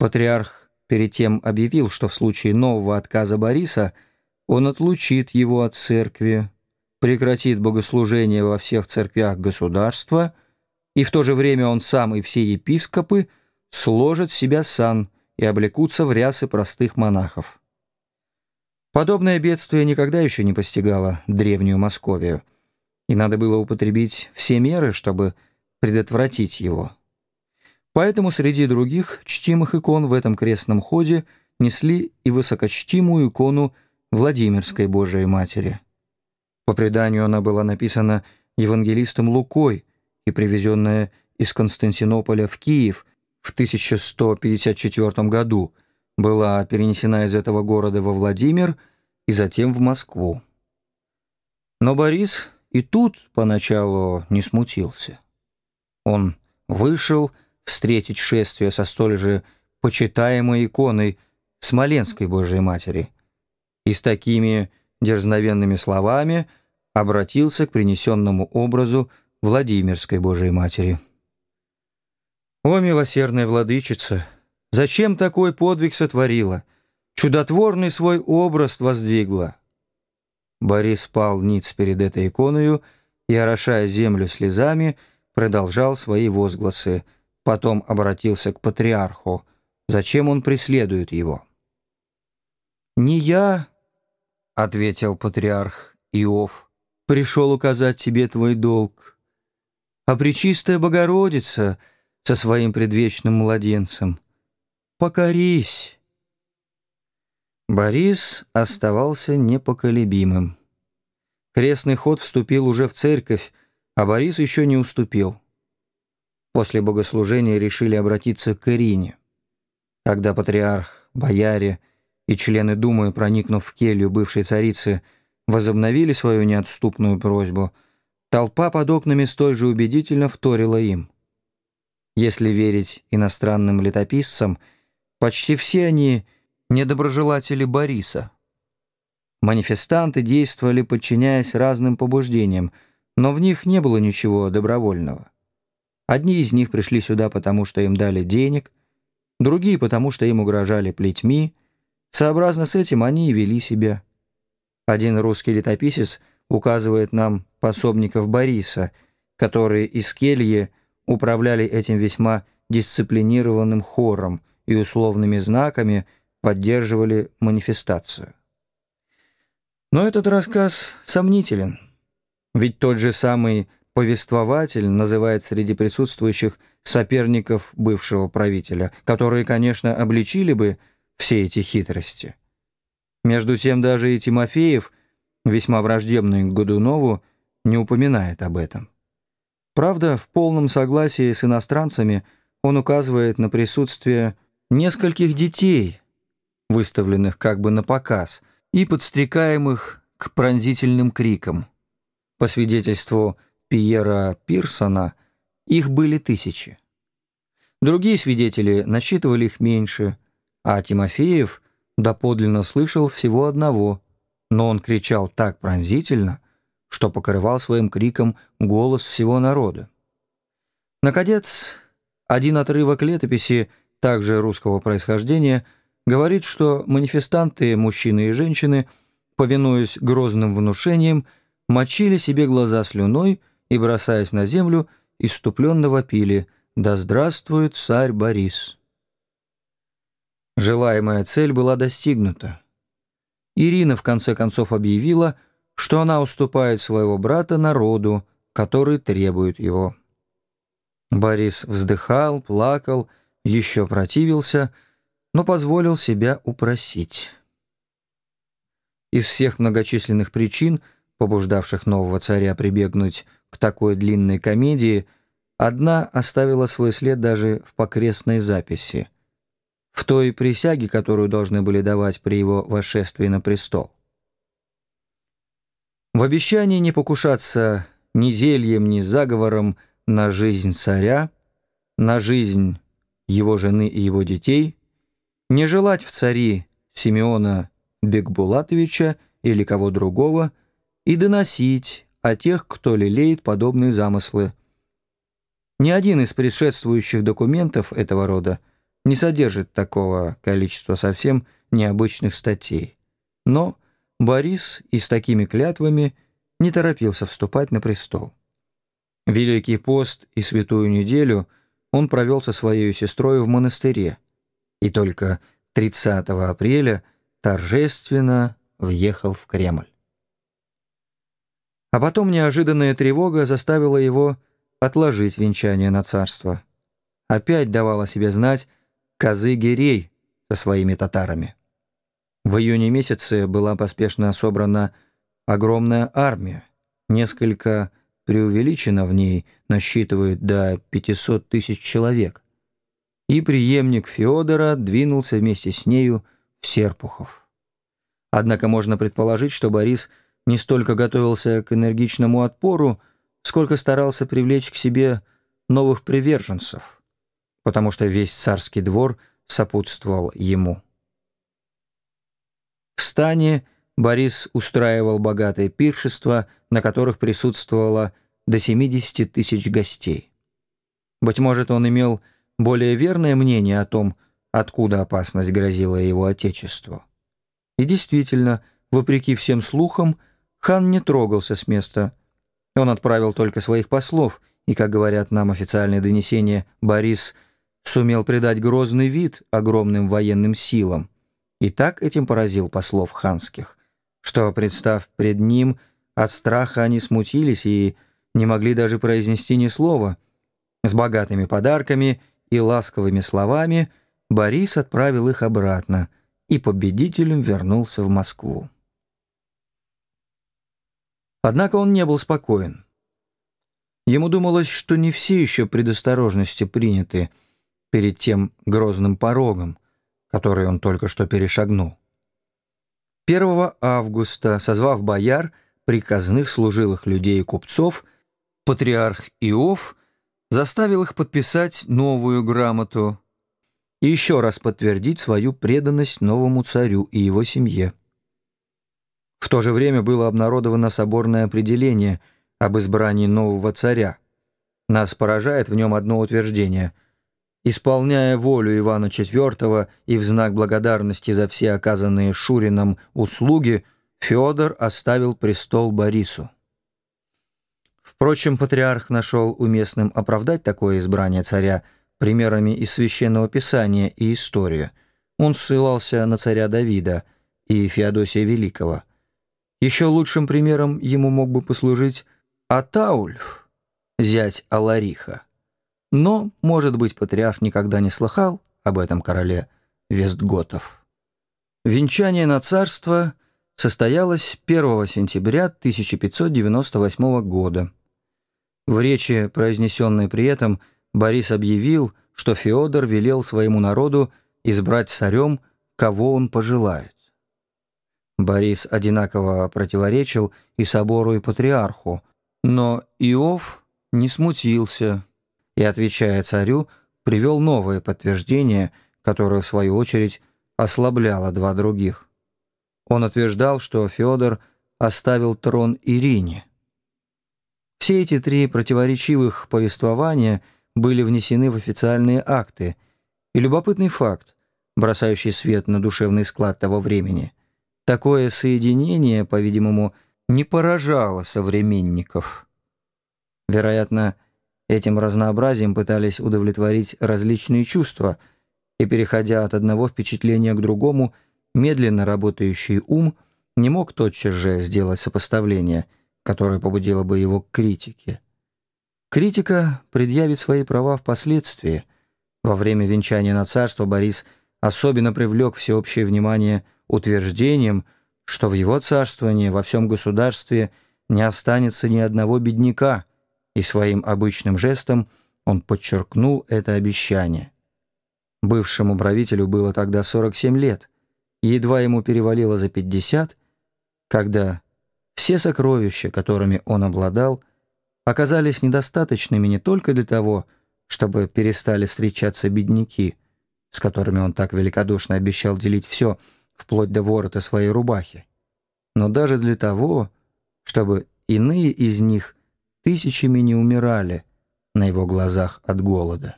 Патриарх перед тем объявил, что в случае нового отказа Бориса он отлучит его от церкви, прекратит богослужение во всех церквях государства, и в то же время он сам и все епископы сложат себя сан и облекутся в рясы простых монахов. Подобное бедствие никогда еще не постигало древнюю Московию, и надо было употребить все меры, чтобы предотвратить его. Поэтому среди других чтимых икон в этом крестном ходе несли и высокочтимую икону Владимирской Божией Матери. По преданию она была написана евангелистом Лукой и привезенная из Константинополя в Киев в 1154 году, была перенесена из этого города во Владимир и затем в Москву. Но Борис и тут поначалу не смутился. Он вышел встретить шествие со столь же почитаемой иконой Смоленской Божией Матери и с такими дерзновенными словами обратился к принесенному образу Владимирской Божией Матери. «О, милосердная владычица, зачем такой подвиг сотворила? Чудотворный свой образ воздвигла». Борис пал ниц перед этой иконою и, орошая землю слезами, продолжал свои возгласы, потом обратился к патриарху. Зачем он преследует его? «Не я», — ответил патриарх Иов, — «пришел указать тебе твой долг, а Пречистая Богородица со своим предвечным младенцем. Покорись». Борис оставался непоколебимым. Крестный ход вступил уже в церковь, а Борис еще не уступил. После богослужения решили обратиться к Ирине. Когда патриарх, бояре и члены Думы, проникнув в келью бывшей царицы, возобновили свою неотступную просьбу, толпа под окнами столь же убедительно вторила им. Если верить иностранным летописцам, почти все они недоброжелатели Бориса. Манифестанты действовали, подчиняясь разным побуждениям, но в них не было ничего добровольного. Одни из них пришли сюда, потому что им дали денег, другие, потому что им угрожали плетьми. Сообразно с этим они и вели себя. Один русский летописец указывает нам пособников Бориса, которые из кельи управляли этим весьма дисциплинированным хором и условными знаками поддерживали манифестацию. Но этот рассказ сомнителен. Ведь тот же самый повествователь называет среди присутствующих соперников бывшего правителя, которые, конечно, обличили бы все эти хитрости. Между тем даже и Тимофеев, весьма враждебный к Годунову, не упоминает об этом. Правда, в полном согласии с иностранцами он указывает на присутствие нескольких детей, выставленных как бы на показ – и подстрекаемых к пронзительным крикам. По свидетельству Пьера Пирсона, их были тысячи. Другие свидетели насчитывали их меньше, а Тимофеев доподлинно слышал всего одного, но он кричал так пронзительно, что покрывал своим криком голос всего народа. Наконец, один отрывок летописи, также русского происхождения, говорит, что манифестанты, мужчины и женщины, повинуясь грозным внушениям, мочили себе глаза слюной и, бросаясь на землю, иступленно вопили «Да здравствует царь Борис!». Желаемая цель была достигнута. Ирина в конце концов объявила, что она уступает своего брата народу, который требует его. Борис вздыхал, плакал, еще противился — но позволил себя упросить. Из всех многочисленных причин, побуждавших нового царя прибегнуть к такой длинной комедии, одна оставила свой след даже в покрестной записи, в той присяге, которую должны были давать при его восшествии на престол. В обещании не покушаться ни зельем, ни заговором на жизнь царя, на жизнь его жены и его детей — не желать в цари Симеона Бекбулатовича или кого другого и доносить о тех, кто лелеет подобные замыслы. Ни один из предшествующих документов этого рода не содержит такого количества совсем необычных статей. Но Борис и с такими клятвами не торопился вступать на престол. Великий пост и святую неделю он провел со своей сестрой в монастыре, и только 30 апреля торжественно въехал в Кремль. А потом неожиданная тревога заставила его отложить венчание на царство. Опять давала себе знать козы Гирей со своими татарами. В июне месяце была поспешно собрана огромная армия, несколько преувеличена в ней, насчитывает до 500 тысяч человек. И преемник Феодора двинулся вместе с нею в Серпухов. Однако можно предположить, что Борис не столько готовился к энергичному отпору, сколько старался привлечь к себе новых приверженцев, потому что весь царский двор сопутствовал ему. В стане Борис устраивал богатое пиршество, на которых присутствовало до 70 тысяч гостей. Быть может, он имел более верное мнение о том, откуда опасность грозила его отечеству. И действительно, вопреки всем слухам, хан не трогался с места. Он отправил только своих послов, и, как говорят нам официальные донесения, Борис сумел придать грозный вид огромным военным силам. И так этим поразил послов ханских, что, представ пред ним, от страха они смутились и не могли даже произнести ни слова. С богатыми подарками и ласковыми словами Борис отправил их обратно и победителем вернулся в Москву. Однако он не был спокоен. Ему думалось, что не все еще предосторожности приняты перед тем грозным порогом, который он только что перешагнул. 1 августа, созвав бояр, приказных служилых людей и купцов, патриарх Иов заставил их подписать новую грамоту и еще раз подтвердить свою преданность новому царю и его семье. В то же время было обнародовано соборное определение об избрании нового царя. Нас поражает в нем одно утверждение. Исполняя волю Ивана IV и в знак благодарности за все оказанные Шурином услуги, Федор оставил престол Борису. Впрочем, патриарх нашел уместным оправдать такое избрание царя примерами из Священного Писания и истории. Он ссылался на царя Давида и Феодосия Великого – еще лучшим примером ему мог бы послужить Атаульф, зять Алариха. Но, может быть, патриарх никогда не слыхал об этом короле Вестготов. Венчание на царство состоялось 1 сентября 1598 года. В речи, произнесенной при этом, Борис объявил, что Феодор велел своему народу избрать царем, кого он пожелает. Борис одинаково противоречил и собору, и патриарху, но Иов не смутился и, отвечая царю, привел новое подтверждение, которое, в свою очередь, ослабляло два других. Он утверждал, что Федор оставил трон Ирине. Все эти три противоречивых повествования были внесены в официальные акты, и любопытный факт, бросающий свет на душевный склад того времени – Такое соединение, по-видимому, не поражало современников. Вероятно, этим разнообразием пытались удовлетворить различные чувства, и, переходя от одного впечатления к другому, медленно работающий ум не мог тотчас же сделать сопоставление, которое побудило бы его к критике. Критика предъявит свои права впоследствии. Во время венчания на царство Борис особенно привлек всеобщее внимание – утверждением, что в его царствовании во всем государстве не останется ни одного бедняка, и своим обычным жестом он подчеркнул это обещание. Бывшему правителю было тогда 47 лет, едва ему перевалило за 50, когда все сокровища, которыми он обладал, оказались недостаточными не только для того, чтобы перестали встречаться бедняки, с которыми он так великодушно обещал делить все — вплоть до ворота своей рубахи, но даже для того, чтобы иные из них тысячами не умирали на его глазах от голода.